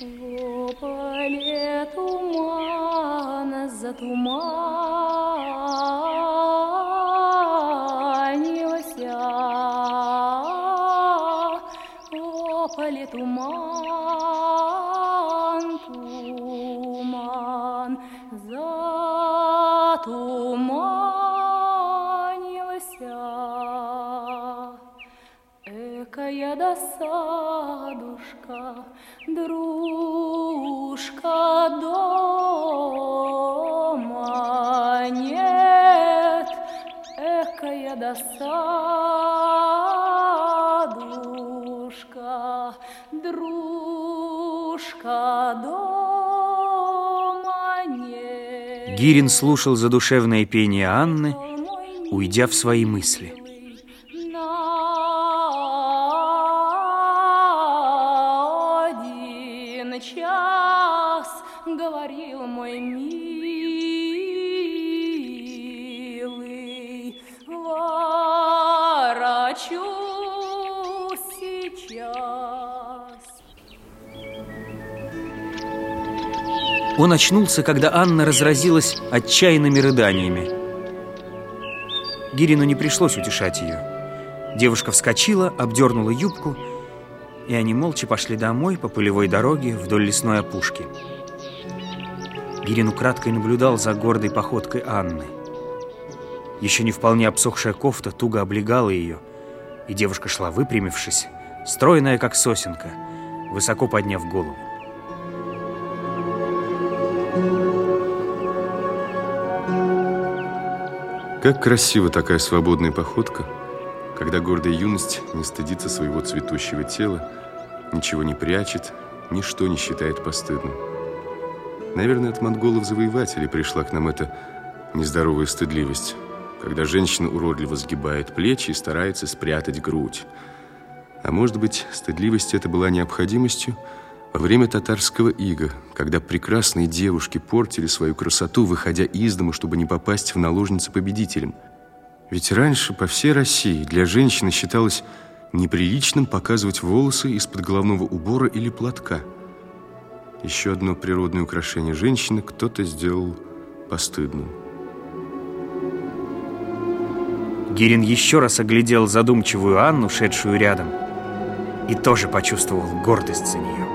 В поле тумана затуманился, О, поле туман, туман, затуманился. Экая досадушка, дружка дома нет. Экая досадушка, дружка дома нет. Гирин слушал задушевное пение Анны, уйдя в свои мысли. Час говорил мой милый, ворочусь сейчас. Он очнулся, когда Анна разразилась отчаянными рыданиями. Гирину не пришлось утешать ее. Девушка вскочила, обдернула юбку, и они молча пошли домой по полевой дороге вдоль лесной опушки. Гирин украдкой наблюдал за гордой походкой Анны. Еще не вполне обсохшая кофта туго облегала ее, и девушка шла выпрямившись, стройная, как сосенка, высоко подняв голову. Как красива такая свободная походка, когда гордая юность не стыдится своего цветущего тела, ничего не прячет, ничто не считает постыдным. Наверное, от монголов-завоевателей пришла к нам эта нездоровая стыдливость, когда женщина уродливо сгибает плечи и старается спрятать грудь. А может быть, стыдливость это была необходимостью во время татарского ига, когда прекрасные девушки портили свою красоту, выходя из дома, чтобы не попасть в наложницы победителям. Ведь раньше по всей России для женщины считалось неприличным показывать волосы из-под головного убора или платка. Еще одно природное украшение женщины кто-то сделал постыдным. Гирин еще раз оглядел задумчивую Анну, шедшую рядом, и тоже почувствовал гордость за нее.